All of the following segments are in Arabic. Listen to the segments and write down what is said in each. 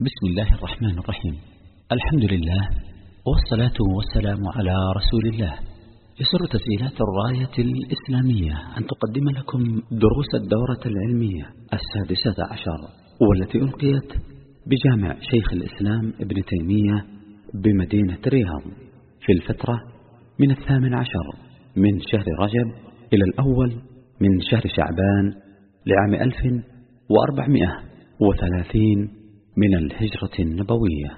بسم الله الرحمن الرحيم. الحمد لله والصلاة والسلام على رسول الله. يسر تسجيلات الراية الإسلامية أن تقدم لكم دروس الدورة العلمية السادسة عشر والتي ألقيت بجامع شيخ الإسلام ابن تيمية بمدينة الرياض في الفترة من الثامن عشر من شهر رجب إلى الأول من شهر شعبان لعام ألف وأربعمائة وثلاثين من الهجرة النبوية.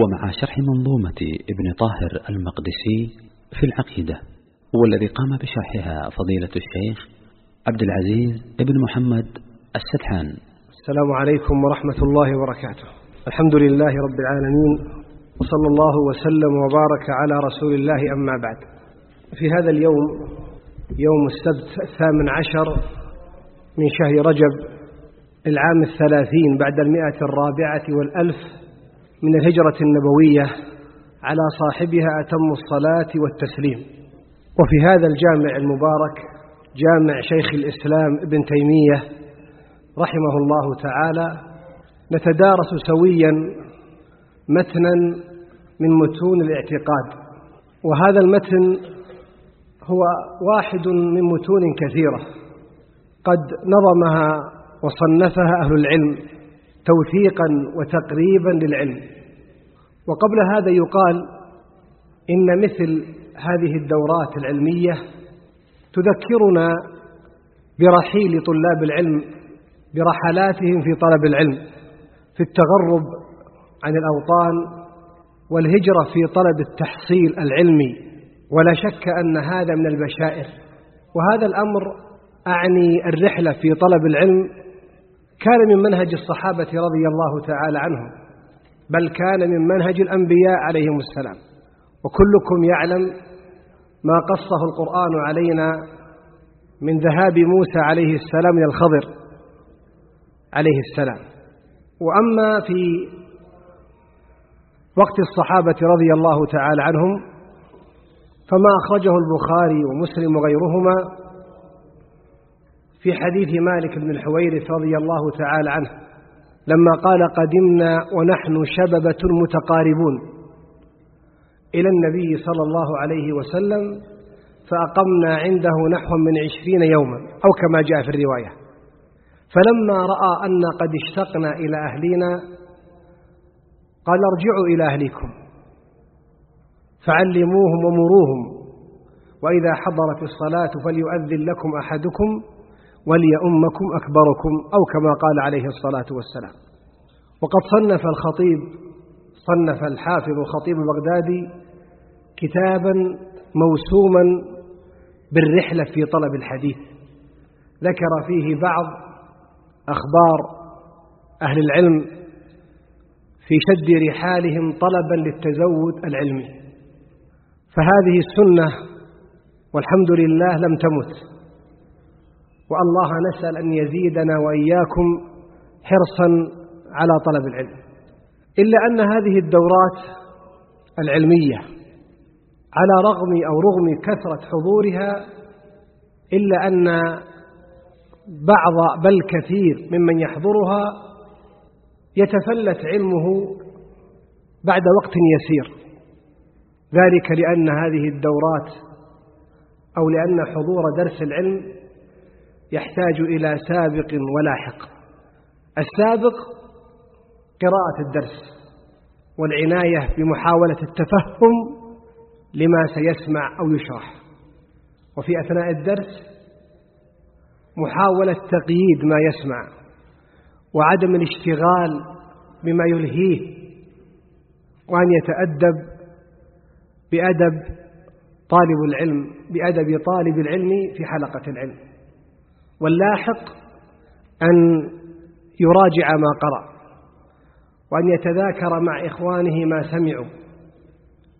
ومع شرح منظومة ابن طاهر المقدسي في العقيدة. والذي قام بشرحها فضيلة الشيخ عبد العزيز ابن محمد السدحان. السلام عليكم ورحمة الله وبركاته. الحمد لله رب العالمين وصلى الله وسلم وبارك على رسول الله أما بعد. في هذا اليوم يوم السبت الثامن عشر من شهر رجب العام الثلاثين بعد المئة الرابعة والألف من الهجرة النبوية على صاحبها أتم الصلاة والتسليم. وفي هذا الجامع المبارك جامع شيخ الإسلام ابن تيمية رحمه الله تعالى نتدارس سويا متنا من متون الاعتقاد. وهذا المتن هو واحد من متون كثيرة. قد نظمها وصنفها أهل العلم توثيقا وتقريبا للعلم. وقبل هذا يقال إن مثل هذه الدورات العلمية تذكرنا برحيل طلاب العلم برحلاتهم في طلب العلم في التغرب عن الأوطان والهجرة في طلب التحصيل العلمي. ولا شك أن هذا من البشائر. وهذا الأمر أعني الرحلة في طلب العلم كان من منهج الصحابة رضي الله تعالى عنهم بل كان من منهج الأنبياء عليهم السلام. وكلكم يعلم ما قصه القرآن علينا من ذهاب موسى عليه السلام إلى الخضر عليه السلام. وأما في وقت الصحابة رضي الله تعالى عنهم فما أخرجه البخاري ومسلم وغيرهما في حديث مالك بن الحويرث رضي الله تعالى عنه لما قال قدمنا ونحن شببة متقاربون إلى النبي صلى الله عليه وسلم فأقمنا عنده نحو من عشرين يوما أو كما جاء في الرواية. فلما رأى أن قد اشتقنا إلى أهلنا قال ارجعوا إلى أهلكم فعلموهم ومروهم وإذا حضرت الصلاة فليؤذن لكم أحدكم وليؤمكم أكبركم أو كما قال عليه الصلاة والسلام. وقد صنف الخطيب صنف الحافظ الخطيب البغدادي كتابا موسوما بالرحلة في طلب الحديث. ذكر فيه بعض أخبار أهل العلم في شد رحالهم طلبا للتزود العلمي. فهذه السنة والحمد لله لم تمت. والله نسأل أن يزيدنا وإياكم حرصا على طلب العلم. إلا أن هذه الدورات العلمية على رغم أو رغم كثرة حضورها إلا أن بعض بل كثير ممن يحضرها يتفلت علمه بعد وقت يسير. ذلك لأن هذه الدورات أو لأن حضور درس العلم يحتاج إلى سابق ولاحق. السابق قراءة الدرس والعناية بمحاولة التفهم لما سيسمع أو يشرح. وفي أثناء الدرس محاولة تقييد ما يسمع وعدم الاشتغال بما يلهيه وأن يتأدب بأدب طالب العلم بأدب طالب العلم في حلقة العلم. واللاحق أن يراجع ما قرأ وأن يتذاكر مع إخوانه ما سمعوا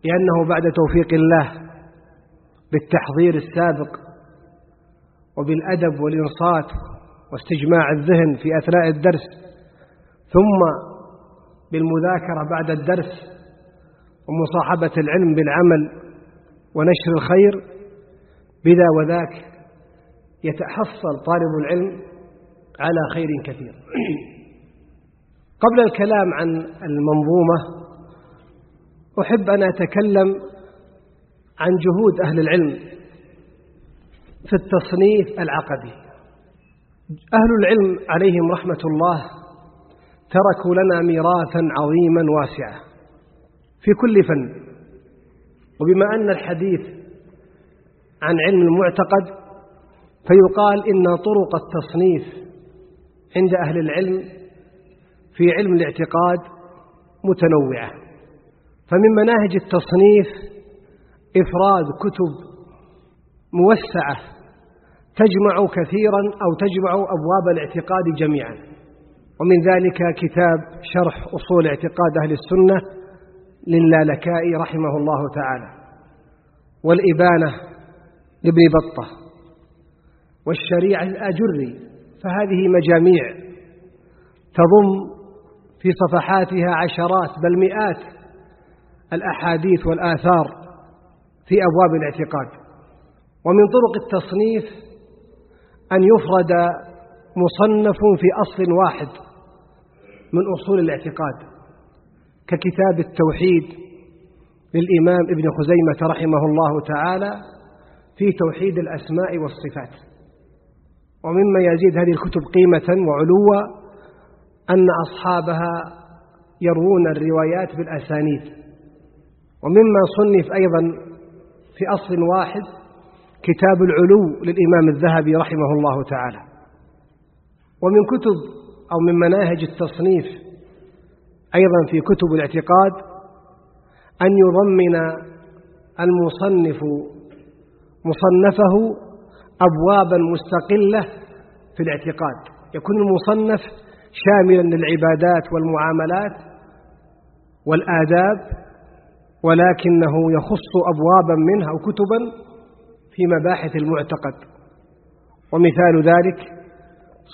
لأنه بعد توفيق الله بالتحضير السابق وبالأدب والإنصات واستجماع الذهن في أثناء الدرس ثم بالمذاكرة بعد الدرس ومصاحبة العلم بالعمل ونشر الخير بذا وذاك يتحصل طالب العلم على خير كثير. قبل الكلام عن المنظومة أحب أن أتكلم عن جهود أهل العلم في التصنيف العقدي. أهل العلم عليهم رحمة الله تركوا لنا ميراثا عظيما واسعا في كل فن. وبما أن الحديث عن علم المعتقد فيقال إن طرق التصنيف عند أهل العلم في علم الاعتقاد متنوعة. فمن مناهج التصنيف إفراد كتب موسعة تجمع كثيرا أو تجمع أبواب الاعتقاد جميعا. ومن ذلك كتاب شرح أصول اعتقاد أهل السنة للالكائي رحمه الله تعالى. والإبانة لابن بطة. والشريعة الآجري فهذه مجاميع تضم في صفحاتها عشرات بل مئات الأحاديث والآثار في أبواب الاعتقاد. ومن طرق التصنيف أن يفرد مصنف في أصل واحد من أصول الاعتقاد ككتاب التوحيد للإمام ابن خزيمة رحمه الله تعالى في توحيد الأسماء والصفات. ومما يزيد هذه الكتب قيمة وعلوا أن أصحابها يروون الروايات بالأسانيد. ومما صنف أيضا في أصل واحد كتاب العلو للإمام الذهبي رحمه الله تعالى. ومن كتب أو من مناهج التصنيف أيضا في كتب الاعتقاد أن يضمن المصنف مصنفه أبوابا مستقلة في الاعتقاد. يكون المصنف شاملا للعبادات والمعاملات والآداب ولكنه يخص أبوابا منها أو كتبا في مباحث المعتقد. ومثال ذلك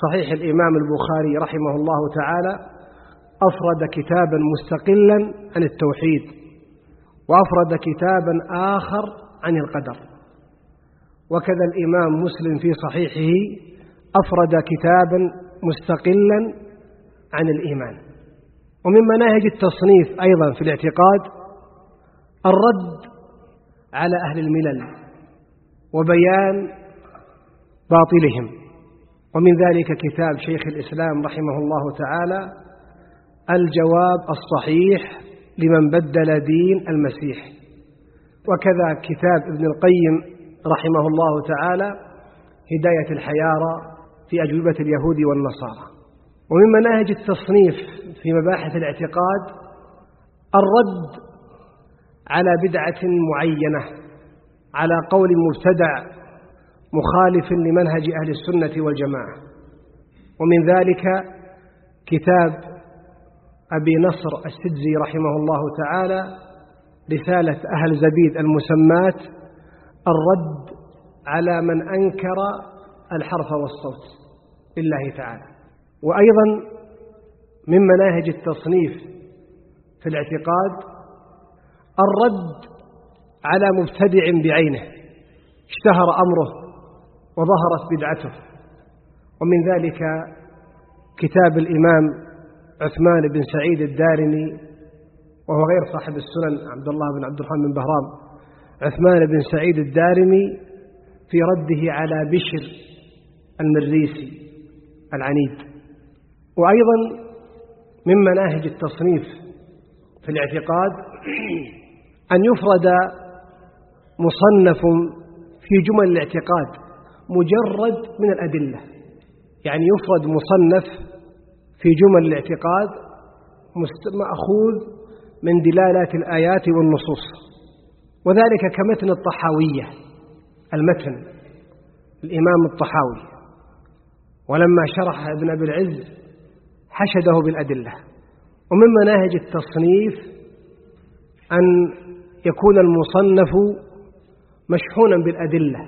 صحيح الإمام البخاري رحمه الله تعالى أفرد كتابا مستقلا عن التوحيد وأفرد كتابا آخر عن القدر. وكذا الإمام مسلم في صحيحه أفرد كتابا مستقلا عن الإيمان. ومن مناهج التصنيف أيضا في الاعتقاد الرد على أهل الملل وبيان باطلهم. ومن ذلك كتاب شيخ الإسلام رحمه الله تعالى الجواب الصحيح لمن بدل دين المسيح. وكذا كتاب ابن القيم رحمه الله تعالى هداية الحيارى في أجوبة اليهود والنصارى. ومن مناهج التصنيف في مباحث الاعتقاد الرد على بدعة معينة على قول مبتدع مخالف لمنهج أهل السنة والجماعة. ومن ذلك كتاب أبي نصر السدزي رحمه الله تعالى رسالة أهل زبيد المسمات الرد على من أنكر الحرف والصوت لله تعالى. وأيضا من مناهج التصنيف في الاعتقاد الرد على مبتدع بعينه اشتهر أمره وظهرت بدعته. ومن ذلك كتاب الإمام عثمان بن سعيد الدارمي وهو غير صاحب السنن عبد الله بن عبد الرحمن بن بهرام. عثمان بن سعيد الدارمي في رده على بشر المريسي العنيد. وأيضا من مناهج التصنيف في الاعتقاد أن يفرد مصنف في جمل الاعتقاد مجرد من الأدلة. يعني يفرد مصنف في جمل الاعتقاد مأخوذ من دلالات الآيات والنصوص. وذلك كمتن الطحاوية المتن الإمام الطحاوي. ولما شرح ابن أبي العز حشده بالأدلة. ومن مناهج التصنيف أن يكون المصنف مشحونا بالأدلة.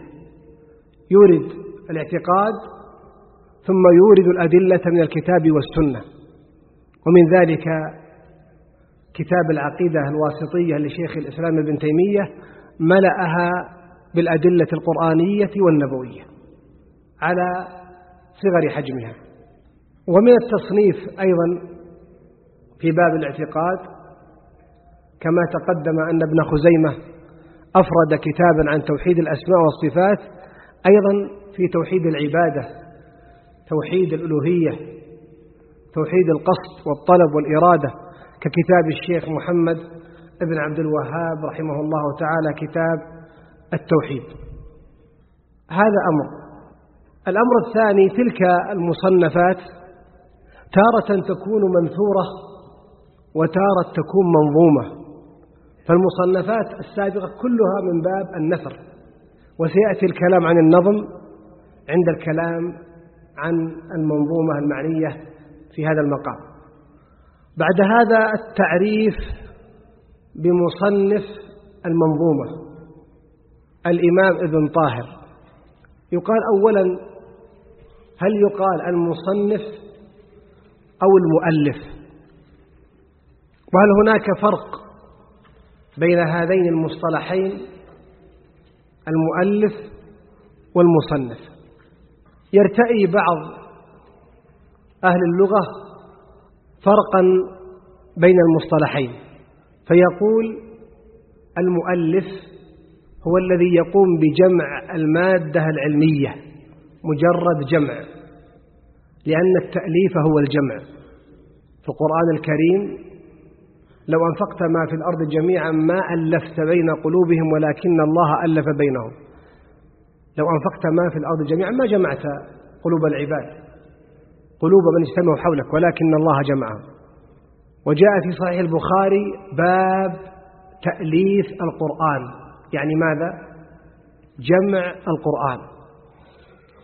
يورد الاعتقاد ثم يورد الأدلة من الكتاب والسنة. ومن ذلك كتاب العقيدة الواسطية لشيخ الإسلام ابن تيمية ملأها بالأدلة القرآنية والنبوية على صغر حجمها. ومن التصنيف أيضا في باب الاعتقاد كما تقدم أن ابن خزيمة أفرد كتابا عن توحيد الأسماء والصفات أيضا في توحيد العبادة توحيد الألوهية توحيد القصد والطلب والإرادة. ككتاب الشيخ محمد ابن عبد الوهاب رحمه الله تعالى كتاب التوحيد. هذا أمر. الأمر الثاني تلك المصنفات تارة تكون منثورة وتارة تكون منظومة. فالمصنفات السابقة كلها من باب النثر وسيأتي الكلام عن النظم عند الكلام عن المنظومة المعنية في هذا المقام. بعد هذا التعريف بمصنف المنظومة الإمام ابن طاهر. يقال أولا هل يقال المصنف أو المؤلف؟ وهل هناك فرق بين هذين المصطلحين المؤلف والمصنف؟ يرتئي بعض أهل اللغة فرقا بين المصطلحين. فيقول المؤلف هو الذي يقوم بجمع المادة العلمية مجرد جمع لأن التأليف هو الجمع. في القرآن الكريم لو أنفقت ما في الأرض جميعا ما ألفت بين قلوبهم ولكن الله ألف بينهم. لو أنفقت ما في الأرض جميعا ما جمعت قلوب العباد. قلوب من اجتمعوا حولك ولكن الله جمعهم. وجاء في صحيح البخاري باب تأليف القرآن. يعني ماذا؟ جمع القرآن.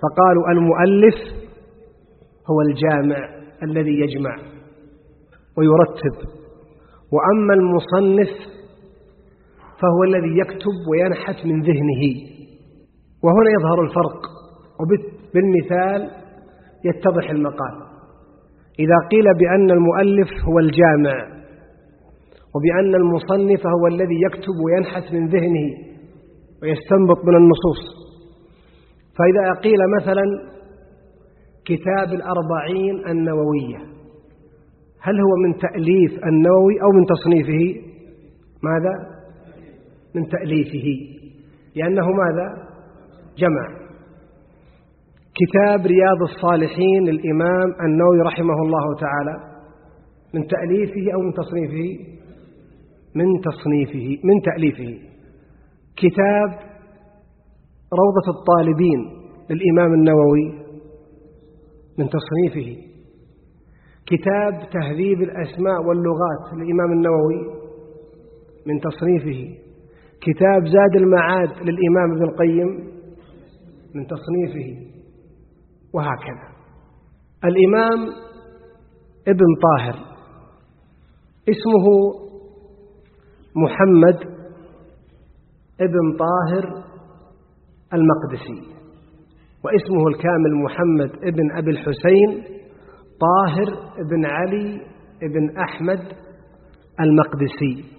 فقالوا المؤلف هو الجامع الذي يجمع ويرتب. وأما المصنف فهو الذي يكتب وينحت من ذهنه. وهنا يظهر الفرق. وبالمثال يتضح المقال. إذا قيل بأن المؤلف هو الجامع وبأن المصنف هو الذي يكتب وينحت من ذهنه ويستنبط من النصوص فإذا قيل مثلا كتاب الأربعين النووية هل هو من تأليف النووي أو من تصنيفه؟ ماذا؟ من تأليفه لأنه ماذا؟ جمع. كتاب رياض الصالحين للإمام النووي رحمه الله تعالى من تأليفه أو من تصنيفه؟ من تصنيفه من تأليفه. كتاب روضة الطالبين للإمام النووي من تصنيفه. كتاب تهذيب الأسماء واللغات للإمام النووي من تصنيفه. كتاب زاد المعاد للإمام ابن القيم من تصنيفه. وهكذا. الإمام ابن طاهر اسمه محمد ابن طاهر المقدسي واسمه الكامل محمد ابن أبي الحسين طاهر ابن علي ابن أحمد المقدسي.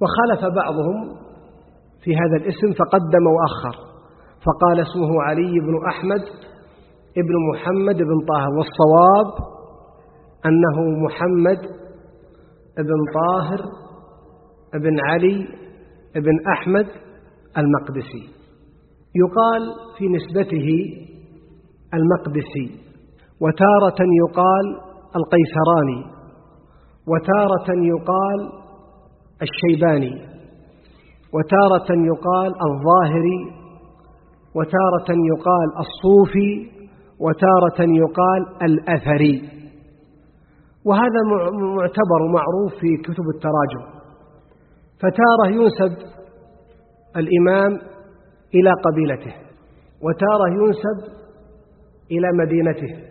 وخالف بعضهم في هذا الاسم فقدم وأخر فقال اسمه علي بن أحمد ابن محمد بن طاهر والصواب أنه محمد ابن طاهر ابن علي ابن أحمد المقدسي. يقال في نسبته المقدسي وتارة يقال القيسراني وتارة يقال الشيباني وتارة يقال الظاهري وتارة يقال الصوفي وتارة يقال الأثري. وهذا معتبر معروف في كتب التراجم. فتارة ينسب الإمام إلى قبيلته وتارة ينسب إلى مدينته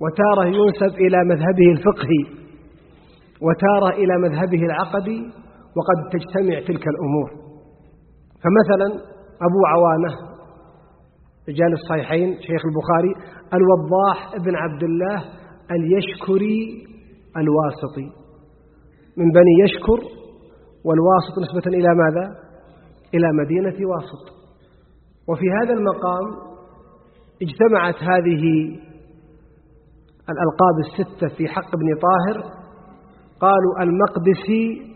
وتارة ينسب إلى مذهبه الفقهي وتارة إلى مذهبه العقدي وقد تجتمع تلك الأمور. فمثلا أبو عوانة رجال الصحيحين شيخ البخاري الوضاح ابن عبد الله اليشكري الواسطي. من بني يشكر والواسط نسبة إلى ماذا؟ إلى مدينة واسط. وفي هذا المقام اجتمعت هذه الألقاب الستة في حق ابن طاهر. قالوا المقدسي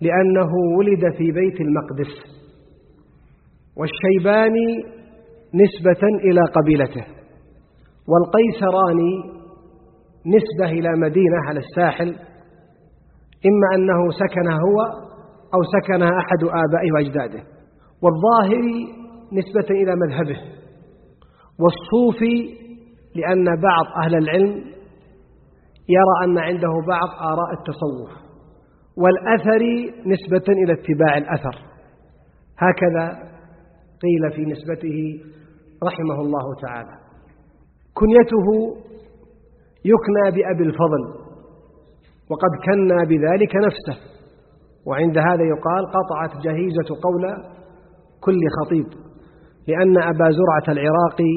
لأنه ولد في بيت المقدس. والشيباني نسبة إلى قبيلته. والقيسراني نسبة إلى مدينة على الساحل إما أنه سكن هو أو سكنها أحد آبائه وأجداده. والظاهري نسبة إلى مذهبه. والصوفي لأن بعض أهل العلم يرى أن عنده بعض آراء التصوف. والأثري نسبة إلى اتباع الأثر. هكذا قيل في نسبته رحمه الله تعالى. كنيته يكنى بأبي الفضل وقد كنى بذلك نفسه. وعند هذا يقال قطعت جهيزة قول كل خطيب لأن أبا زرعة العراقي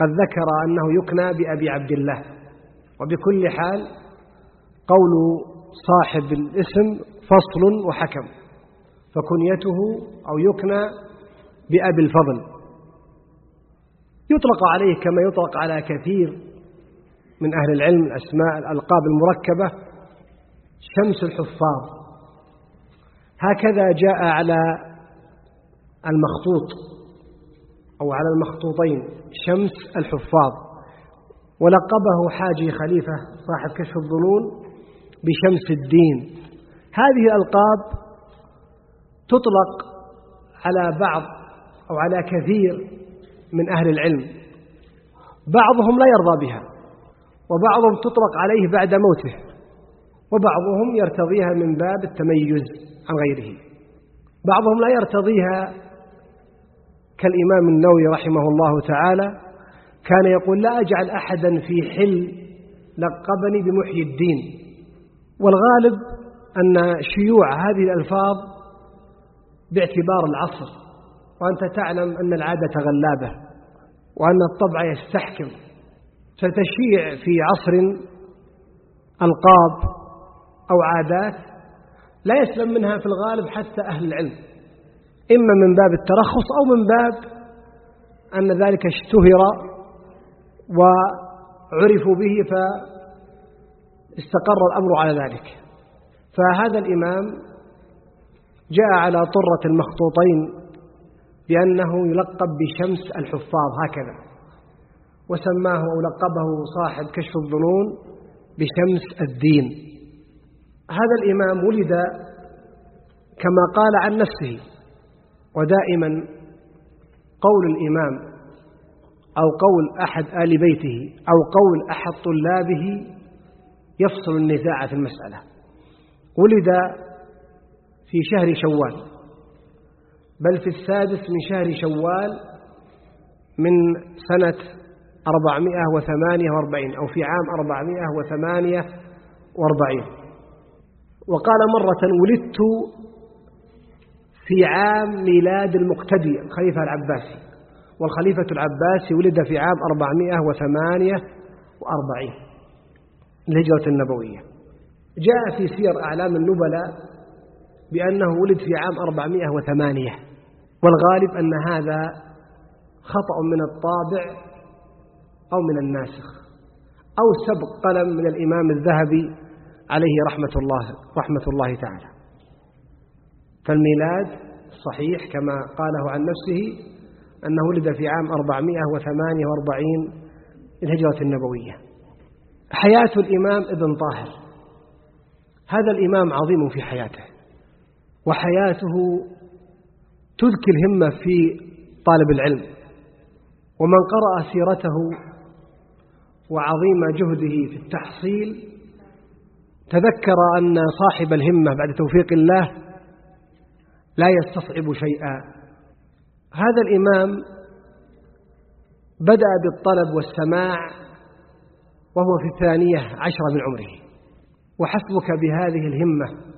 قد ذكر أنه يكنى بأبي عبد الله. وبكل حال قول صاحب الاسم فصل وحكم فكنيته أو يكنى بأبي الفضل. يطلق عليه كما يطلق على كثير من أهل العلم الأسماء الألقاب المركبة شمس الحفاظ. هكذا جاء على المخطوط أو على المخطوطين شمس الحفاظ. ولقبه حاجي خليفة صاحب كشف الظنون بشمس الدين. هذه الألقاب تطلق على بعض أو على كثير من أهل العلم. بعضهم لا يرضى بها وبعضهم تطلق عليه بعد موته وبعضهم يرتضيها من باب التميز عن غيره. بعضهم لا يرتضيها كالإمام النووي رحمه الله تعالى كان يقول لا أجعل أحدا في حل لقبني بمحيي الدين. والغالب أن شيوع هذه الألفاظ باعتبار العصر وأنت تعلم أن العادة غلابة. وأن الطبع يستحكم. فتشيع في عصر ألقاب أو عادات لا يسلم منها في الغالب حتى أهل العلم إما من باب الترخص أو من باب أن ذلك اشتهر وعرفوا به فاستقر الأمر على ذلك. فهذا الإمام جاء على طرة المخطوطين بأنه يلقب بشمس الحفاظ هكذا. وسماه أو لقبه صاحب كشف الظنون بشمس الدين. هذا الإمام ولد كما قال عن نفسه ودائما قول الإمام أو قول أحد آل بيته أو قول أحد طلابه يفصل النزاع في المسألة. ولد في شهر شوال. بل في السادس من شهر شوال من سنة 448 أو في عام 448 وقال مرة ولدت في عام ميلاد المقتدي الخليفة العباسي والخليفة العباسي ولد في عام 448 الهجرة النبوية. جاء في سير أعلام النبلاء بأنه ولد في عام 408 والغالب أن هذا خطأ من الطابع أو من الناسخ أو سبق قلم من الإمام الذهبي عليه رحمة الله رحمة الله تعالى. فالميلاد صحيح كما قاله عن نفسه أنه ولد في عام 448 الهجرة النبوية. حياة الإمام ابن طاهر. هذا الإمام عظيم في حياته. وحياته تذكي الهمة في طالب العلم ومن قرأ سيرته وعظيم جهده في التحصيل تذكر أن صاحب الهمة بعد توفيق الله لا يستصعب شيئا. هذا الإمام بدأ بالطلب والسماع وهو في الثانية عشرة من عمره وحسبك بهذه الهمة.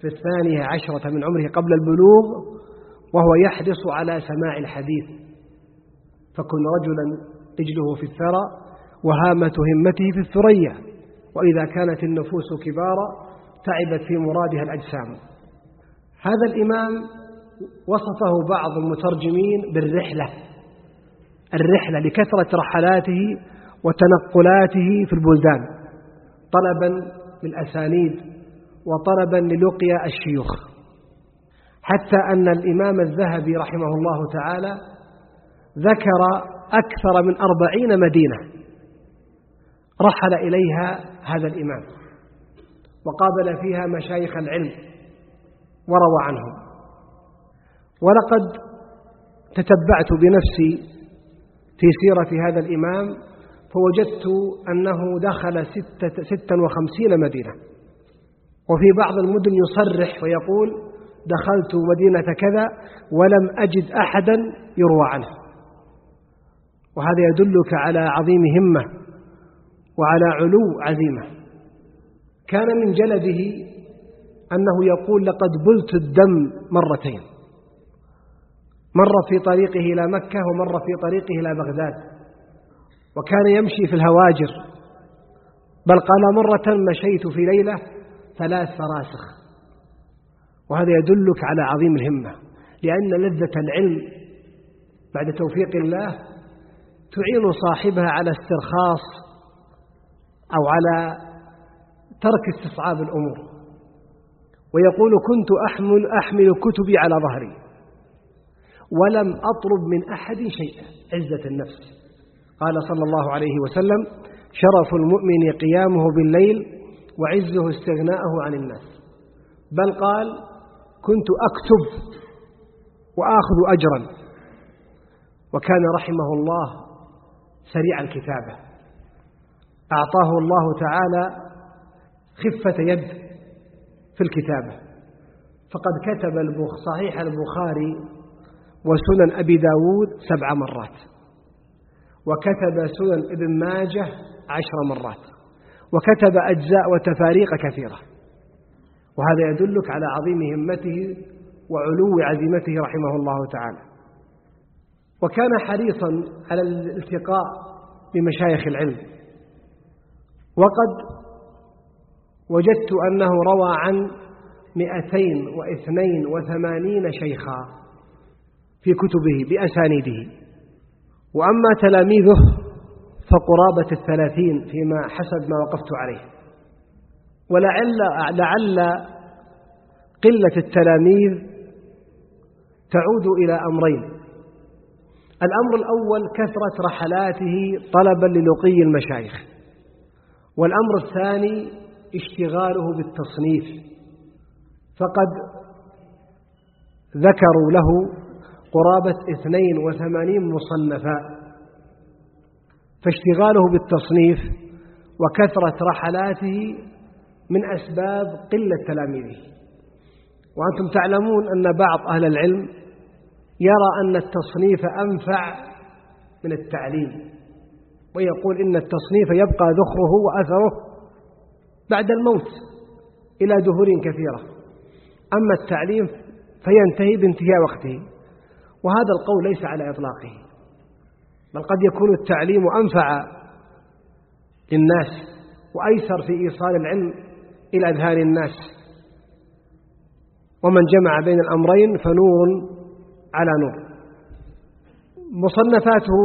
في الثانية عشرة من عمره قبل البلوغ وهو يحرص على سماع الحديث. فكن رجلا رجله في الثرى وهامة همته في الثريا وإذا كانت النفوس كبارا تعبت في مرادها الأجسام. هذا الإمام وصفه بعض المترجمين بالرحلة الرحلة لكثرة رحلاته وتنقلاته في البلدان طلبا للأسانيد وطلبا للقيا الشيوخ. حتى أن الإمام الذهبي رحمه الله تعالى ذكر أكثر من أربعين مدينة رحل إليها هذا الإمام وقابل فيها مشايخ العلم وروى عنهم. ولقد تتبعت بنفسي في سيرة هذا الإمام فوجدت أنه دخل ستة, ستا وخمسين مدينة. وفي بعض المدن يصرح ويقول دخلت مدينة كذا ولم أجد أحدا يروى عنه. وهذا يدلك على عظيم همة وعلى علو عزيمة. كان من جلده أنه يقول لقد بلت الدم مرتين. مر في طريقه إلى مكة ومر في طريقه إلى بغداد. وكان يمشي في الهواجر. بل قال مرة مشيت في ليلة ثلاث فراسخ. وهذا يدلك على عظيم الهمة لأن لذة العلم بعد توفيق الله تعين صاحبها على استرخاص أو على ترك استصعاب الأمور. ويقول كنت أحمل أحمل كتبي على ظهري ولم أطلب من أحد شيئا. عزة النفس. قال صلى الله عليه وسلم شرف المؤمن قيامه بالليل وعزه استغناءه عن الناس. بل قال كنت أكتب وآخذ أجرا. وكان رحمه الله سريع الكتابة. أعطاه الله تعالى خفة يد في الكتابة. فقد كتب صحيح البخاري وسنن أبي داود سبع مرات. وكتب سنن ابن ماجه عشر مرات. وكتب أجزاء وتفاريق كثيرة. وهذا يدلك على عظيم همته وعلو عزيمته رحمه الله تعالى. وكان حريصا على الالتقاء بمشايخ العلم. وقد وجدت أنه روى عن مئتين واثنين وثمانين شيخا في كتبه بأسانيده. وأما تلاميذه فقرابة الثلاثين فيما حسب ما وقفت عليه. ولعل لعل قلة التلاميذ تعود إلى أمرين. الأمر الأول كثرة رحلاته طلبا للقي المشايخ. والأمر الثاني اشتغاله بالتصنيف. فقد ذكروا له قرابة اثنين وثمانين مصنفا. فاشتغاله بالتصنيف وكثرة رحلاته من أسباب قلة تلاميذه. وأنتم تعلمون أن بعض أهل العلم يرى أن التصنيف أنفع من التعليم ويقول إن التصنيف يبقى ذخره وأثره بعد الموت إلى دهور كثيرة. أما التعليم فينتهي بانتهاء وقته وهذا القول ليس على إطلاقه. بل قد يكون التعليم أنفع للناس وأيسر في إيصال العلم إلى أذهان الناس. ومن جمع بين الأمرين فنور على نور. مصنفاته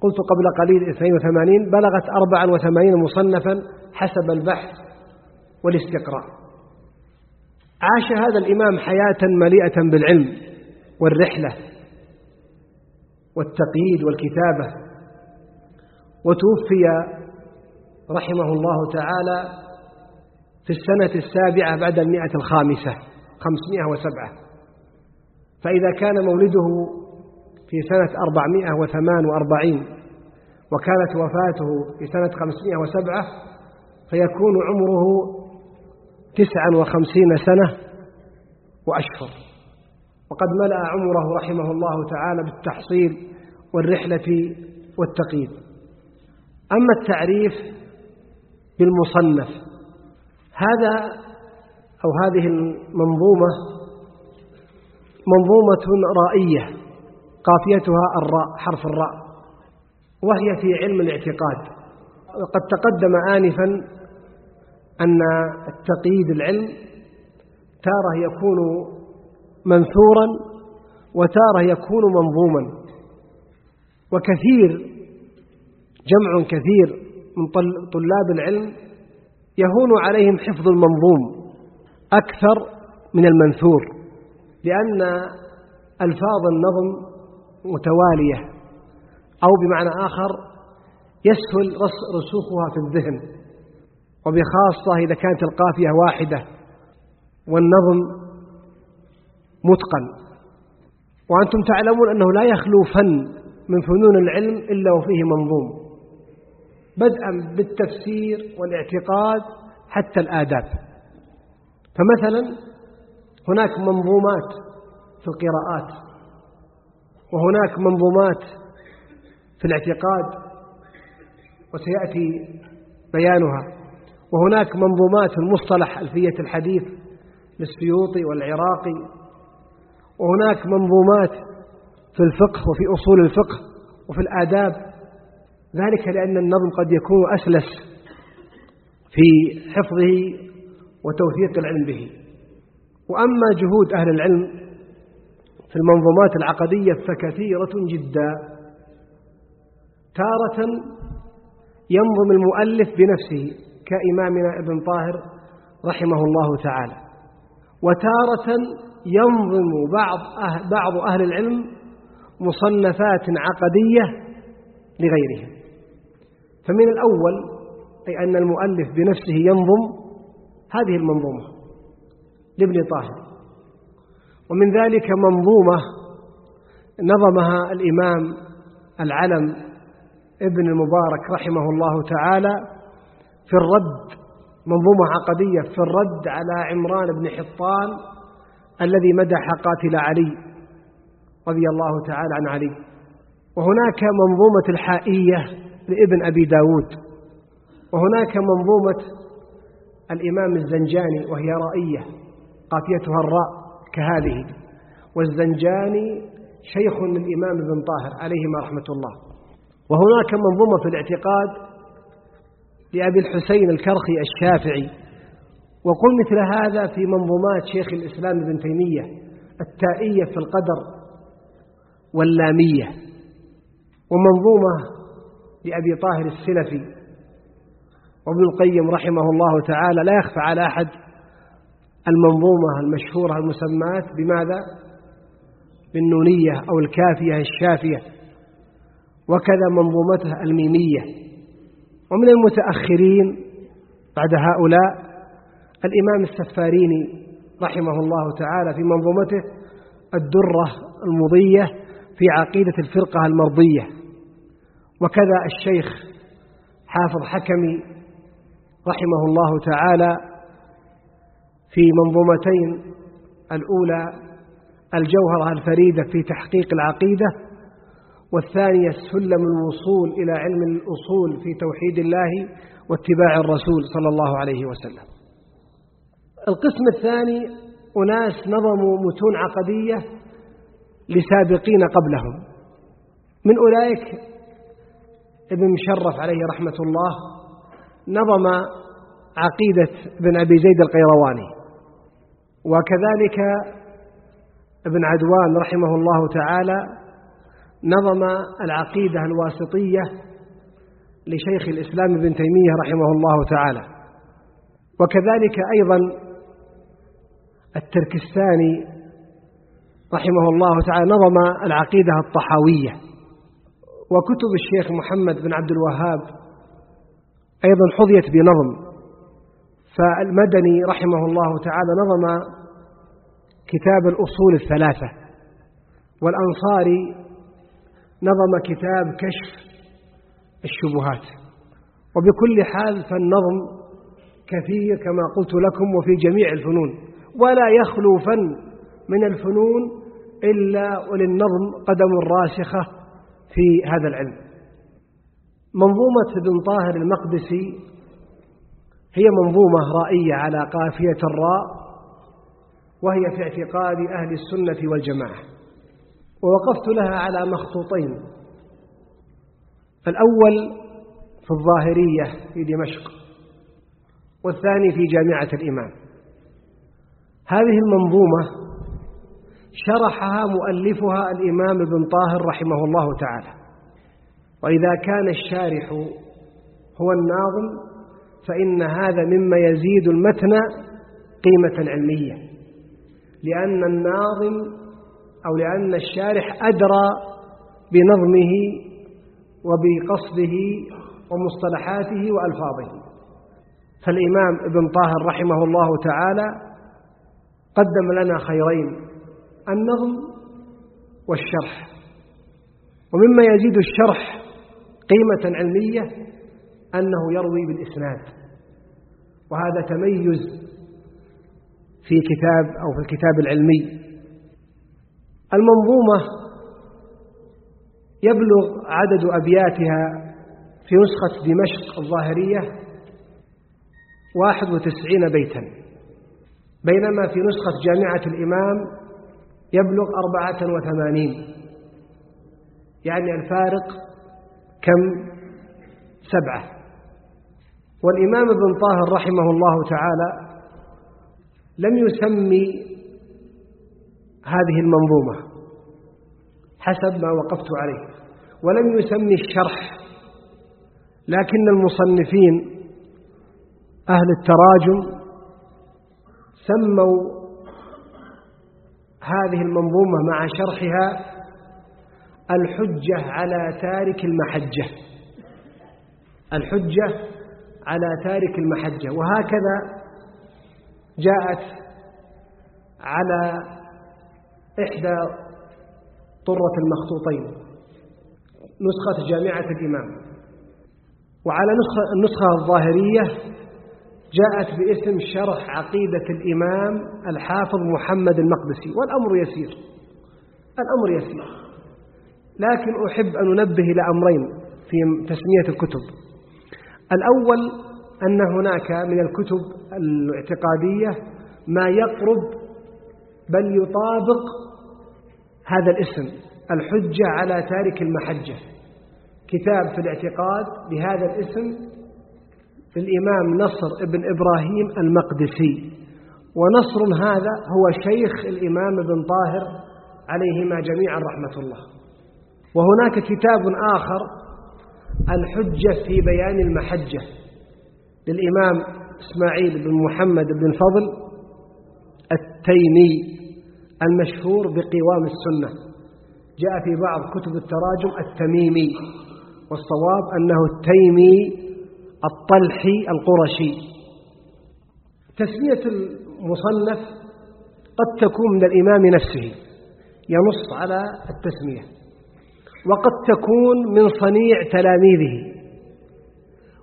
قلت قبل قليل 82 بلغت 84 مصنفا حسب البحث والاستقراء. عاش هذا الإمام حياة مليئة بالعلم والرحلة. والتقييد والكتابة. وتوفي رحمه الله تعالى في السنة السابعة بعد المئة الخامسة خمسمائة وسبعة. فإذا كان مولده في سنة أربعمائة وثمان وأربعين وكانت وفاته في سنة خمسمائة وسبعة فيكون عمره تسعا وخمسين سنة وأشهر. وقد ملأ عمره رحمه الله تعالى بالتحصيل والرحلة والتقييد. أما التعريف بالمصنف هذا أو هذه المنظومة منظومة رائية قافيتها الراء حرف الراء وهي في علم الاعتقاد. وقد تقدم آنفا أن التقييد العلم تارة يكون منثورا وتارة يكون منظوما. وكثير جمع كثير من طلاب العلم يهون عليهم حفظ المنظوم أكثر من المنثور لأن ألفاظ النظم متوالية أو بمعنى آخر يسهل رسوخها في الذهن. وبخاصة إذا كانت القافية واحدة والنظم متقن. وأنتم تعلمون أنه لا يخلو فن من فنون العلم إلا وفيه منظوم. بدءا بالتفسير والاعتقاد حتى الآداب. فمثلا هناك منظومات في القراءات وهناك منظومات في الاعتقاد وسيأتي بيانها. وهناك منظومات في المصطلح ألفية الحديث للسيوطي والعراقي. وهناك منظومات في الفقه وفي أصول الفقه وفي الآداب. ذلك لأن النظم قد يكون أسلس في حفظه وتوثيق العلم به. وأما جهود أهل العلم في المنظومات العقدية فكثيرة جدا. تارة ينظم المؤلف بنفسه كإمامنا ابن طاهر رحمه الله تعالى. وتارة ينظم بعض أهل, بعض أهل العلم مصنفات عقدية لغيرهم. فمن الأول أي أن المؤلف بنفسه ينظم هذه المنظومة لابن طاهر. ومن ذلك منظومة نظمها الإمام العلم ابن المبارك رحمه الله تعالى في الرد منظومة عقدية في الرد على عمران بن حطان الذي مدح قاتل علي رضي الله تعالى عن علي. وهناك منظومة الحائية لابن أبي داود. وهناك منظومة الإمام الزنجاني وهي رائية قافيتها الراء كهذه. والزنجاني شيخ للإمام ابن طاهر عليهما رحمة الله. وهناك منظومة في الاعتقاد لأبي الحسين الكرخي الشافعي. وقل مثل هذا في منظومات شيخ الإسلام ابن تيمية التائية في القدر واللامية ومنظومة لأبي طاهر السلفي وابن القيم رحمه الله تعالى لا يخفى على أحد المنظومة المشهورة المسمات بماذا؟ بالنونية أو الكافية الشافية وكذا منظومتها الميمية ومن المتأخرين بعد هؤلاء الإمام السفاريني رحمه الله تعالى في منظومته الدرة المضية في عقيدة الفرقة المرضية. وكذا الشيخ حافظ حكمي رحمه الله تعالى في منظومتين الأولى الجوهرة الفريدة في تحقيق العقيدة والثانية سلم الوصول إلى علم الأصول في توحيد الله واتباع الرسول صلى الله عليه وسلم. القسم الثاني أناس نظموا متون عقدية لسابقين قبلهم. من أولئك ابن مشرف عليه رحمة الله نظم عقيدة ابن أبي زيد القيرواني. وكذلك ابن عدوان رحمه الله تعالى نظم العقيدة الواسطية لشيخ الإسلام ابن تيمية رحمه الله تعالى. وكذلك أيضا التركستاني رحمه الله تعالى نظم العقيدة الطحاوية. وكتب الشيخ محمد بن عبد الوهاب أيضا حظيت بنظم. فالمدني رحمه الله تعالى نظم كتاب الأصول الثلاثة. والأنصاري نظم كتاب كشف الشبهات. وبكل حال فالنظم كثير كما قلت لكم وفي جميع الفنون. ولا يخلو فن من الفنون إلا وللنظم قدم راسخة في هذا العلم. منظومة ابن طاهر المقدسي هي منظومة رائية على قافية الراء وهي في اعتقاد أهل السنة والجماعة. ووقفت لها على مخطوطين. الأول في الظاهرية في دمشق والثاني في جامعة الإمام. هذه المنظومة شرحها مؤلفها الإمام ابن طاهر رحمه الله تعالى. وإذا كان الشارح هو الناظم فإن هذا مما يزيد المتن قيمة علمية. لأن الناظم أو لأن الشارح أدرى بنظمه وبقصده ومصطلحاته وألفاظه. فالإمام ابن طاهر رحمه الله تعالى قدم لنا خيرين النظم والشرح. ومما يزيد الشرح قيمة علمية أنه يروي بالإسناد. وهذا تميز في كتاب أو في الكتاب العلمي. المنظومة يبلغ عدد أبياتها في نسخة دمشق الظاهرية واحد وتسعين بيتا. بينما في نسخة جامعة الإمام يبلغ أربعة وثمانين. يعني الفارق كم؟ سبعة. والإمام ابن طاهر رحمه الله تعالى لم يسمي هذه المنظومة حسب ما وقفت عليه ولم يسمي الشرح لكن المصنفين أهل التراجم سموا هذه المنظومة مع شرحها الحجة على تارك المحجة. الحجة على تارك المحجة. وهكذا جاءت على إحدى طرة المخطوطين. نسخة جامعة الإمام. وعلى النسخة الظاهرية جاءت باسم شرح عقيدة الإمام الحافظ محمد المقدسي والأمر يسير الأمر يسير. لكن أحب أن أنبه إلى أمرين في تسمية الكتب. الأول أن هناك من الكتب الاعتقادية ما يقرب بل يطابق هذا الاسم الحجة على تارك المحجة. كتاب في الاعتقاد بهذا الاسم للإمام نصر ابن إبراهيم المقدسي. ونصر هذا هو شيخ الإمام ابن طاهر عليهما جميعا رحمة الله. وهناك كتاب آخر الحجة في بيان المحجة للإمام إسماعيل بن محمد بن الفضل التيمي المشهور بقوام السنة. جاء في بعض كتب التراجم التميمي والصواب أنه التيمي الطلحي القرشي. تسمية المصنف قد تكون من الإمام نفسه ينص على التسمية وقد تكون من صنيع تلاميذه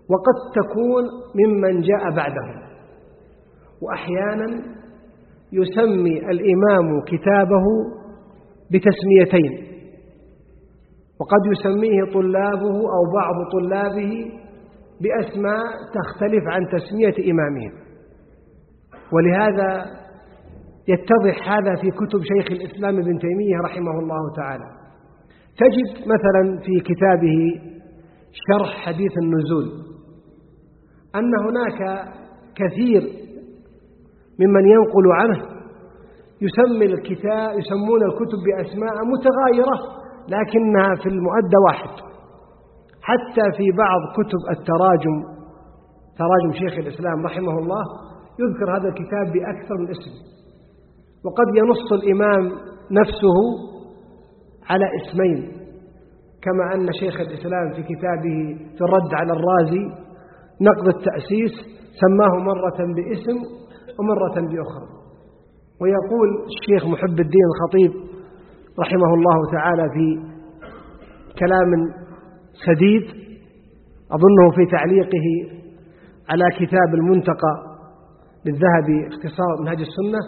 وقد تكون ممن جاء بعده. وأحيانا يسمي الإمام كتابه بتسميتين وقد يسميه طلابه أو بعض طلابه بأسماء تختلف عن تسمية إمامهم. ولهذا يتضح هذا في كتب شيخ الإسلام ابن تيمية رحمه الله تعالى. تجد مثلا في كتابه شرح حديث النزول أن هناك كثير ممن ينقل عنه يسمي الكتاب يسمون الكتب بأسماء متغايرة لكنها في المؤدى واحد. حتى في بعض كتب التراجم تراجم شيخ الإسلام رحمه الله يذكر هذا الكتاب بأكثر من اسم. وقد ينص الإمام نفسه على اسمين كما أن شيخ الإسلام في كتابه في الرد على الرازي نقد التأسيس سماه مرة باسم ومرة بأخرى. ويقول الشيخ محب الدين الخطيب رحمه الله تعالى في كلام سديد أظنه في تعليقه على كتاب المنتقى للذهبي اختصار منهج السنة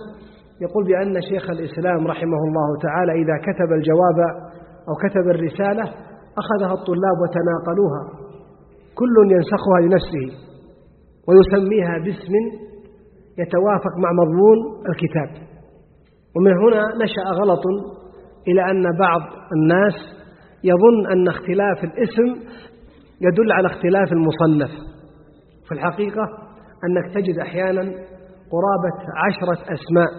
يقول بأن شيخ الإسلام رحمه الله تعالى إذا كتب الجواب أو كتب الرسالة أخذها الطلاب وتناقلوها كل ينسخها لنفسه ويسميها باسم يتوافق مع مضمون الكتاب. ومن هنا نشأ غلط إلى أن بعض الناس يظن أن اختلاف الاسم يدل على اختلاف المصنف. في الحقيقة أنك تجد أحيانا قرابة عشرة أسماء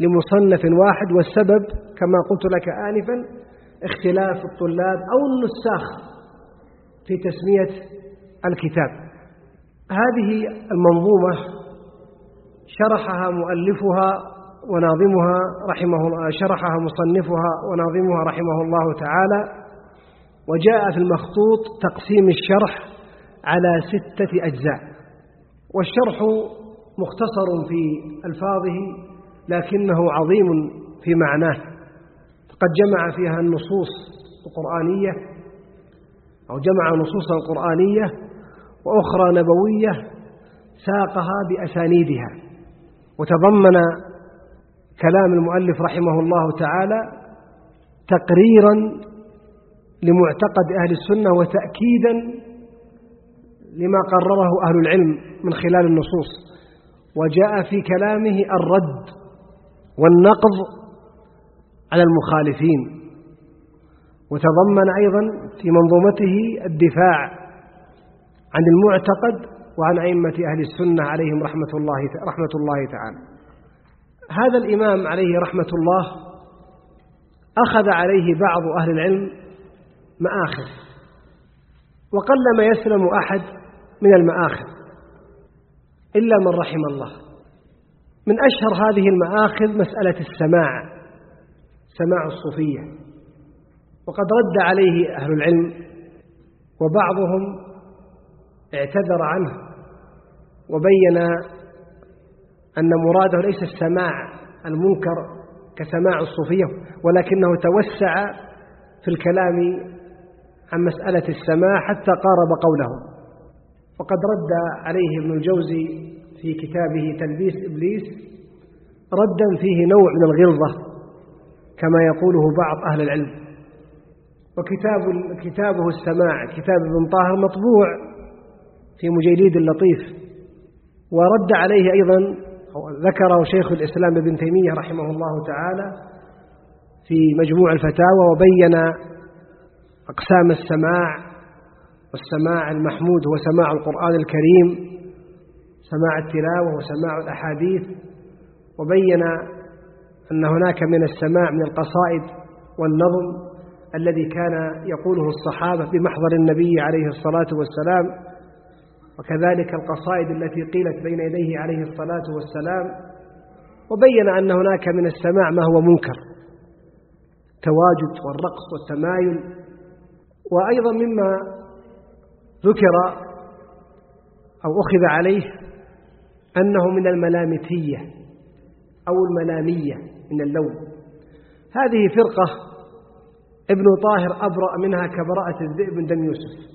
لمصنف واحد والسبب كما قلت لك آنفا اختلاف الطلاب أو النساخ في تسمية الكتاب. هذه المنظومة شرحها مؤلفها وناظمها رحمه الله شرحها مصنفها وناظمها رحمه الله تعالى. وجاء في المخطوط تقسيم الشرح على ستة أجزاء. والشرح مختصر في ألفاظه لكنه عظيم في معناه. فقد جمع فيها النصوص القرآنية أو جمع نصوصا قرآنية وأخرى نبوية ساقها بأسانيدها. وتضمن كلام المؤلف رحمه الله تعالى تقريرا لمعتقد أهل السنة وتأكيدا لما قرره أهل العلم من خلال النصوص. وجاء في كلامه الرد والنقض على المخالفين. وتضمن أيضا في منظومته الدفاع عن المعتقد وعن أئمة أهل السنة عليهم رحمة الله رحمة الله تعالى. هذا الإمام عليه رحمة الله أخذ عليه بعض أهل العلم مآخذ وقلما يسلم أحد من المآخذ إلا من رحم الله. من أشهر هذه المآخذ مسألة السماع سماع الصوفية. وقد رد عليه أهل العلم وبعضهم اعتذر عنه وبين أن مراده ليس السماع المنكر كسماع الصوفية ولكنه توسع في الكلام عن مسألة السماع حتى قارب قوله. وقد رد عليه ابن الجوزي في كتابه تلبيس إبليس ردا فيه نوع من الغلظة كما يقوله بعض أهل العلم. وكتاب كتابه السماع كتاب ابن طاهر مطبوع في مجيليد اللطيف. ورد عليه أيضا ذكره شيخ الإسلام ابن تيمية رحمه الله تعالى في مجموع الفتاوى وبين أقسام السماع والسماع المحمود هو سماع القرآن الكريم سماع التلاوة وسماع الأحاديث وبين أن هناك من السماع من القصائد والنظم الذي كان يقوله الصحابة بمحضر النبي عليه الصلاة والسلام وكذلك القصائد التي قيلت بين يديه عليه الصلاة والسلام وبين أن هناك من السماع ما هو منكر التواجد والرقص والتمايل وأيضا مما ذكر أو أخذ عليه أنه من الملامتية أو الملامية من اللون. هذه فرقة ابن طاهر أبرأ منها كبراءة الذئب من دم يوسف.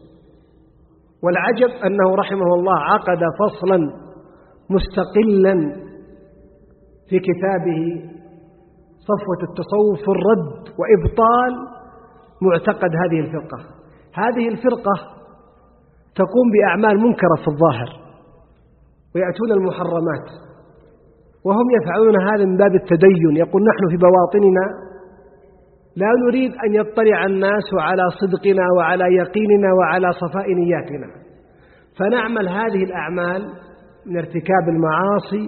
والعجب أنه رحمه الله عقد فصلا مستقلا في كتابه صفوة التصوف في الرد وإبطال معتقد هذه الفرقة. هذه الفرقة تقوم بأعمال منكرة في الظاهر ويأتون المحرمات وهم يفعلون هذا من باب التدين. يقول نحن في بواطننا لا نريد أن يطلع الناس على صدقنا وعلى يقيننا وعلى صفاء نياتنا. فنعمل هذه الأعمال من ارتكاب المعاصي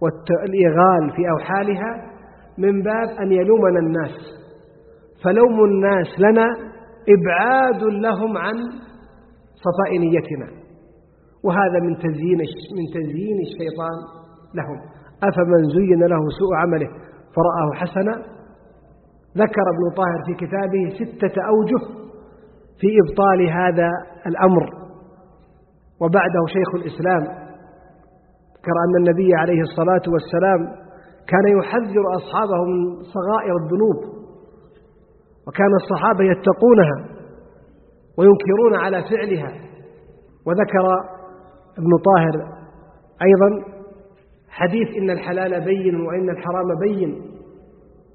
والإغال في أوحالها من باب أن يلومنا الناس. فلوم الناس لنا إبعاد لهم عن صفاء نيتنا. وهذا من تزيين من تزيين الشيطان لهم. أفمن زين له سوء عمله فرآه حسنا. ذكر ابن طاهر في كتابه ستة أوجه في إبطال هذا الأمر. وبعده شيخ الإسلام. ذكر أن النبي عليه الصلاة والسلام كان يحذر أصحابه من صغائر الذنوب. وكان الصحابة يتقونها وينكرون على فعلها. وذكر ابن طاهر أيضا حديث إن الحلال بين وإن الحرام بين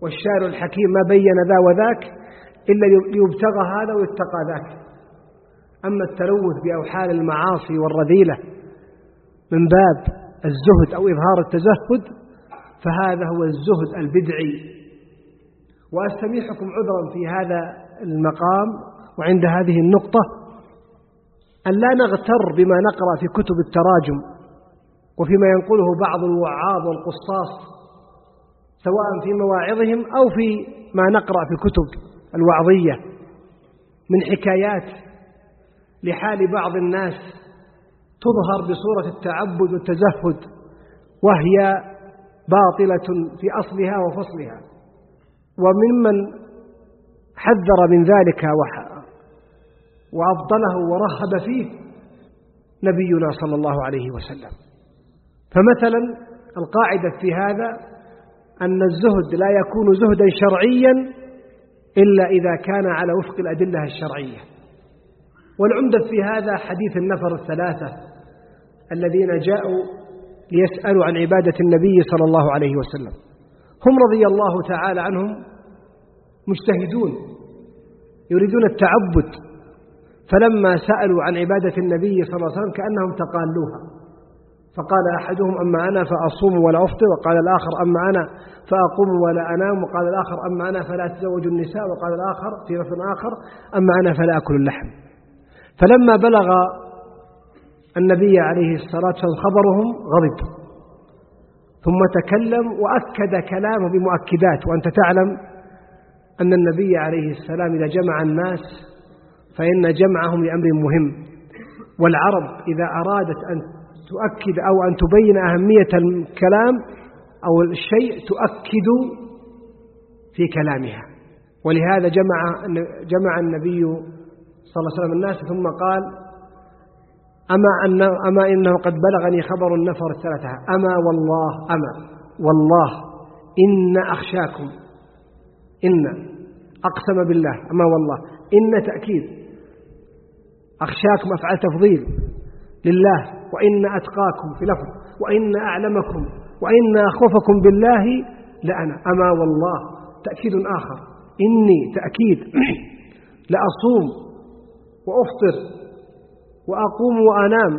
والشاعر الحكيم ما بين ذا وذاك إلا ليبتغى هذا ويتقى ذاك. أما التلوث بأوحال المعاصي والرذيلة من باب الزهد أو إظهار التزهد فهذا هو الزهد البدعي. وأستميحكم عذرا في هذا المقام وعند هذه النقطة أن لا نغتر بما نقرأ في كتب التراجم وفيما ينقله بعض الوعاظ والقصاص سواء في مواعظهم أو في ما نقرأ في الكتب الوعظية من حكايات لحال بعض الناس تظهر بصورة التعبد والتزهد وهي باطلة في أصلها وفصلها. وممن حذر من ذلك وأبطله ورهب فيه نبينا صلى الله عليه وسلم. فمثلا القاعدة في هذا أن الزهد لا يكون زهدا شرعيا إلا إذا كان على وفق الأدلة الشرعية. والعمدة في هذا حديث النفر الثلاثة الذين جاءوا ليسألوا عن عبادة النبي صلى الله عليه وسلم. هم رضي الله تعالى عنهم مجتهدون يريدون التعبد. فلما سألوا عن عبادة النبي صلى الله عليه وسلم كأنهم تقالوها. فقال أحدهم أما أنا فأصوم ولا أفطر؟ وقال الآخر أما أنا فأقوم ولا أنام؟ وقال الآخر أما أنا فلا أتزوج النساء؟ وقال الآخر في لفظ آخر أما أنا فلا أكل اللحم. فلما بلغ النبي عليه الصلاة والسلام خبرهم غضب. ثم تكلم وأكد كلامه بمؤكدات وأنت تعلم أن النبي عليه السلام إذا جمع الناس فإن جمعهم لأمر مهم. والعرب إذا أرادت أن تؤكد أو أن تبين أهمية الكلام أو الشيء تؤكد في كلامها. ولهذا جمع جمع النبي صلى الله عليه وسلم الناس ثم قال أما, أن أما إنه قد بلغني خبر النفر الثلاثة أما والله أما والله إن أخشاكم إن أقسم بالله أما والله إن تأكيد. أخشاكم أفعل تفضيل لله وإن أتقاكم في لفظ وإن أعلمكم وإن أخوفكم بالله لأنا أما والله تأكيد آخر. إني تأكيد. لأصوم وأفطر وأقوم وأنام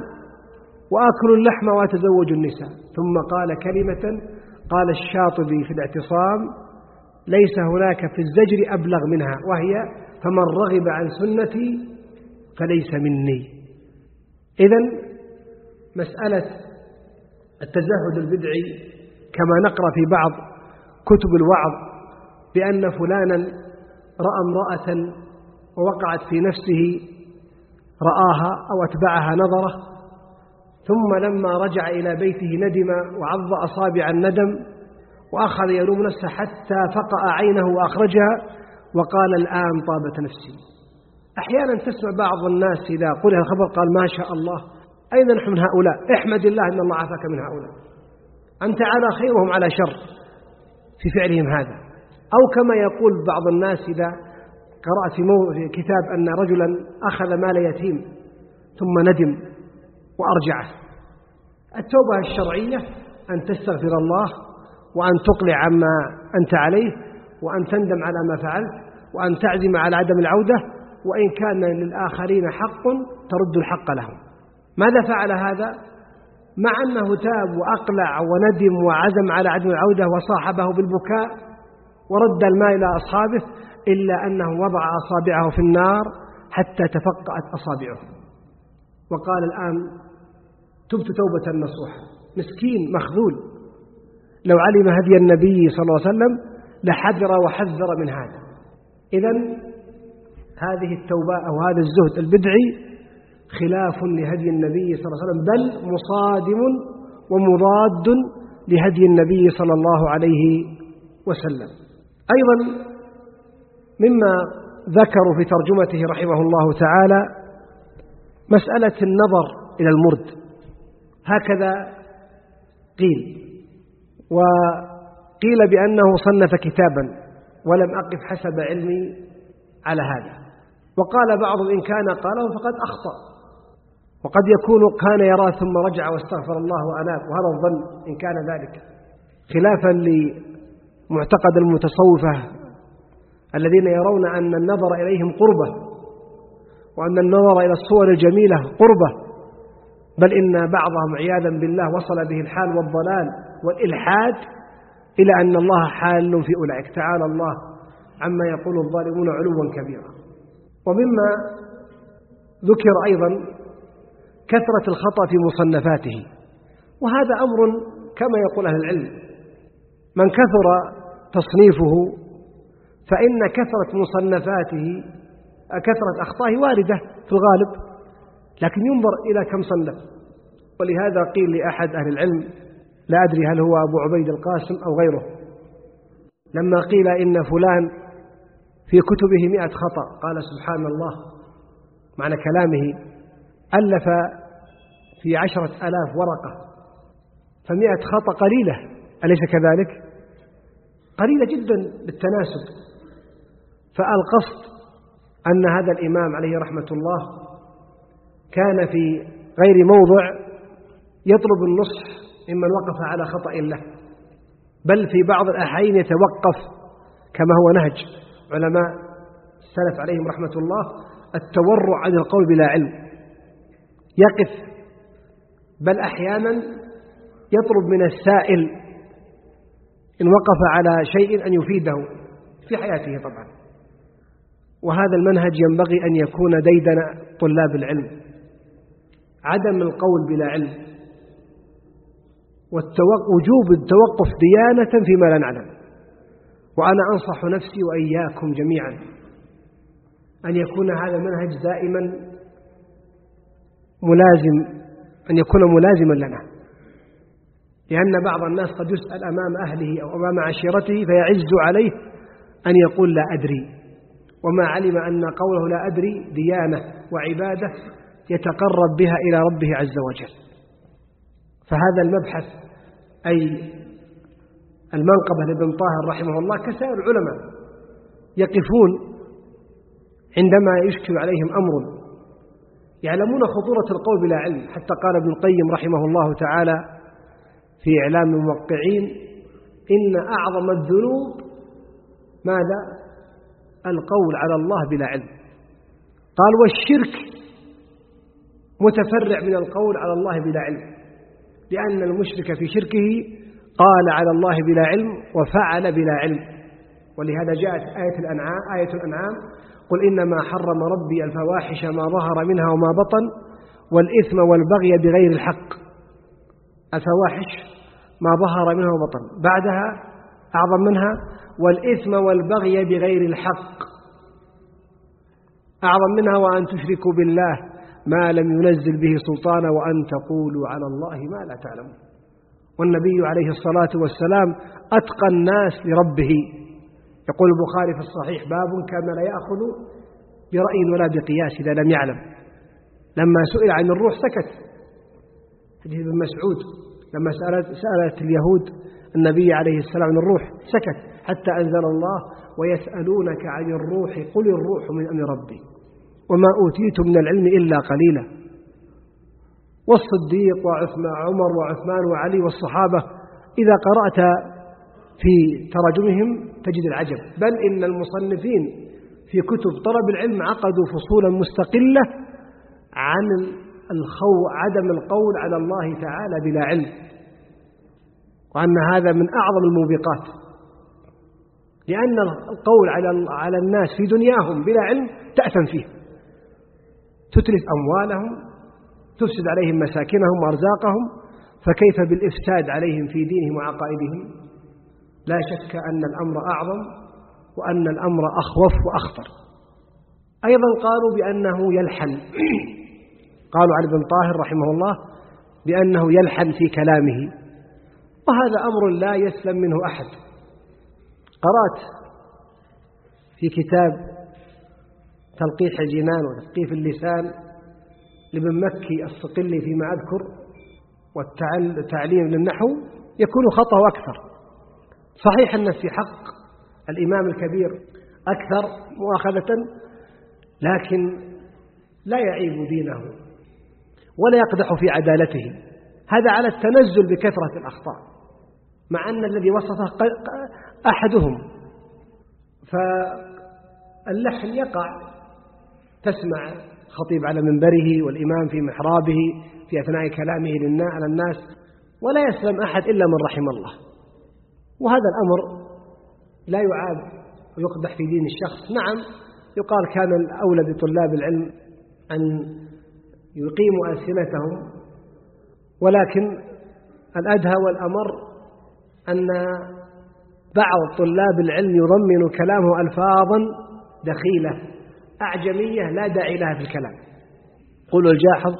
وأكل اللحم وأتزوج النساء. ثم قال كلمة قال الشاطبي في الاعتصام ليس هناك في الزجر أبلغ منها وهي فمن رغب عن سنتي فليس مني. إذا مسألة التزهد البدعي كما نقرأ في بعض كتب الوعظ بأن فلانا رأى امرأة ووقعت في نفسه رآها أو أتبعها نظرة ثم لما رجع إلى بيته ندم وعض أصابع الندم وأخذ يلوم نفسه حتى فقأ عينه وأخرجها وقال الآن طابت نفسي. أحيانا تسمع بعض الناس إذا قرأ الخبر قال ما شاء الله أين نحن من هؤلاء؟ احمد الله أن الله عافاك من هؤلاء. أنت على خير وهم على شر في فعلهم هذا. أو كما يقول بعض الناس إذا قرأت في كتاب أن رجلا أخذ مال يتيم ثم ندم وأرجعه التوبة الشرعية أن تستغفر الله وأن تقلع عما أنت عليه وأن تندم على ما فعلت وأن تعزم على عدم العودة وإن كان للآخرين حق ترد الحق لهم ماذا فعل هذا؟ مع أنه تاب وأقلع وندم وعزم على عدم العودة وصاحبه بالبكاء ورد المال إلى أصحابه إلا أنه وضع أصابعه في النار حتى تفقأت أصابعه. وقال الآن تبت توبة نصوحة مسكين مخذول. لو علم هدي النبي صلى الله عليه وسلم لحذر وحذر من هذا. إذا هذه التوبة أو هذا الزهد البدعي خلاف لهدي النبي صلى الله عليه وسلم بل مصادم ومضاد لهدي النبي صلى الله عليه وسلم. أيضا مما ذكروا في ترجمته رحمه الله تعالى مسألة النظر إلى المرد. هكذا قيل. وقيل بأنه صنف كتابا ولم أقف حسب علمي على هذا. وقال بعض إن كان قاله فقد أخطأ. وقد يكون كان يرى ثم رجع واستغفر الله وأناب. وهذا الظن إن كان ذلك خلافا لمعتقد المتصوفة الذين يرون أن النظر إليهم قربة وأن النظر إلى الصور الجميلة قربة. بل إن بعضهم عياذا بالله وصل به الحال والضلال والإلحاد إلى أن الله حال في أولئك. تعالى الله عما يقول الظالمون علوا كبيرا. ومما ذكر أيضا كثرة الخطأ في مصنفاته. وهذا أمر كما يقول أهل العلم من كثر تصنيفه فإن كثرة مصنفاته كثرة أخطائه واردة في الغالب لكن ينظر إلى كم صنف. ولهذا قيل لأحد أهل العلم لا أدري هل هو أبو عبيد القاسم أو غيره. لما قيل إن فلان في كتبه مئة خطأ قال سبحان الله معنى كلامه ألف في عشرة آلاف ورقة. فمئة خطأ قليلة أليس كذلك؟ قليلة جدا بالتناسب. فالقصد أن هذا الإمام عليه رحمة الله كان في غير موضع يطلب النصح ممن وقف على خطأ له بل في بعض الأحيان يتوقف كما هو نهج علماء السلف عليهم رحمة الله التورع عن القول بلا علم. يقف بل أحيانا يطلب من السائل إن وقف على شيء أن يفيده في حياته طبعا. وهذا المنهج ينبغي أن يكون ديدن طلاب العلم. عدم القول بلا علم. وجوب التوقف ديانة فيما لا نعلم. وأنا أنصح نفسي وإياكم جميعا أن يكون هذا المنهج دائما ملازم أن يكون ملازما لنا. لأن بعض الناس قد يسأل أمام أهله أو أمام عشيرته فيعز عليه أن يقول لا أدري. وما علم أن قوله لا أدري ديانة وعبادة يتقرب بها إلى ربه عز وجل فهذا المبحث أي المنقبة لابن طاهر رحمه الله كسائر العلماء يقفون عندما يشكل عليهم أمر يعلمون خطورة القول بلا علم حتى قال ابن القيم رحمه الله تعالى في إعلام الموقعين إن أعظم الذنوب ماذا؟ القول على الله بلا علم. قال والشرك متفرع من القول على الله بلا علم. لأن المشرك في شركه قال على الله بلا علم وفعل بلا علم. ولهذا جاءت آية الأنعام آية الأنعام قل إنما حرم ربي الفواحش ما ظهر منها وما بطن والإثم والبغي بغير الحق. الفواحش ما ظهر منها وبطن بعدها أعظم منها والإثم والبغي بغير الحق. أعظم منها وأن تشركوا بالله ما لم ينزل به سلطانا وأن تقولوا على الله ما لا تعلمون. والنبي عليه الصلاة والسلام أتقى الناس لربه. يقول البخاري في الصحيح باب كان لا يأخذ برأي ولا بقياس إذا لم يعلم. لما سئل عن الروح سكت. حديث ابن مسعود لما سألت, سألت اليهود النبي عليه السلام عن الروح سكت. حتى أنزل الله ويسألونك عن الروح قل الروح من أمر ربي وما أوتيت من العلم إلا قليلا والصديق وعثمان عمر وعثمان وعلي والصحابة إذا قرأت في تراجمهم تجد العجب. بل إن المصنفين في كتب طلب العلم عقدوا فصولا مستقلة عن الخو عدم القول على الله تعالى بلا علم وأن هذا من أعظم الموبقات. لأن القول على على الناس في دنياهم بلا علم تأثم فيه. تتلف أموالهم تفسد عليهم مساكنهم وأرزاقهم فكيف بالإفساد عليهم في دينهم وعقائدهم؟ لا شك أن الأمر أعظم وأن الأمر أخوف وأخطر. أيضا قالوا بأنه يلحن. قالوا علي بن طاهر رحمه الله بأنه يلحن في كلامه وهذا أمر لا يسلم منه أحد. قرأت في كتاب تلقيح الجنان وتثقيف اللسان لابن مكي الصقلي فيما أذكر والتعليم للنحو يكون خطأ أكثر. صحيح أن في حق الإمام الكبير أكثر مؤاخذة لكن لا يعيب دينه ولا يقدح في عدالته. هذا على التنزل بكثرة الأخطاء مع أن الذي وصفه أحدهم. فاللحن يقع. تسمع خطيب على منبره والإمام في محرابه في أثناء كلامه على الناس ولا يسلم أحد إلا من رحم الله. وهذا الأمر لا يعاب ويقدح في دين الشخص. نعم يقال كان الأولى بطلاب العلم أن يقيموا ألسنتهم ولكن الأدهى والأمر أن بعض طلاب العلم يضمن كلامه ألفاظا دخيلة أعجمية لا داعي لها في الكلام. قول الجاحظ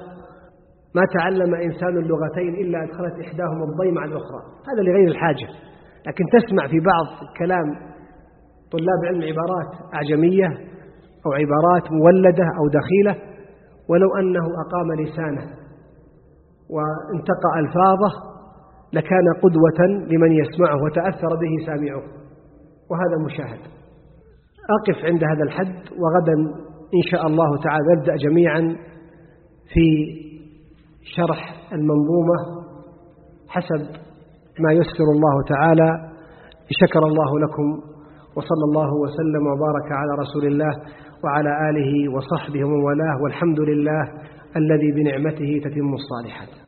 ما تعلم إنسان اللغتين إلا أدخلت إحداهما الضي مع الأخرى. هذا لغير الحاجة. لكن تسمع في بعض كلام طلاب علم عبارات أعجمية أو عبارات مولدة أو دخيلة ولو أنه أقام لسانه وانتقى ألفاظه لكان قدوة لمن يسمعه وتأثر به سامعه. وهذا مشاهد. أقف عند هذا الحد وغدا إن شاء الله تعالى نبدأ جميعا في شرح المنظومة حسب ما يسر الله تعالى. شكر الله لكم وصلى الله وسلم وبارك على رسول الله وعلى آله وصحبه ومن والاه والحمد لله الذي بنعمته تتم الصالحات.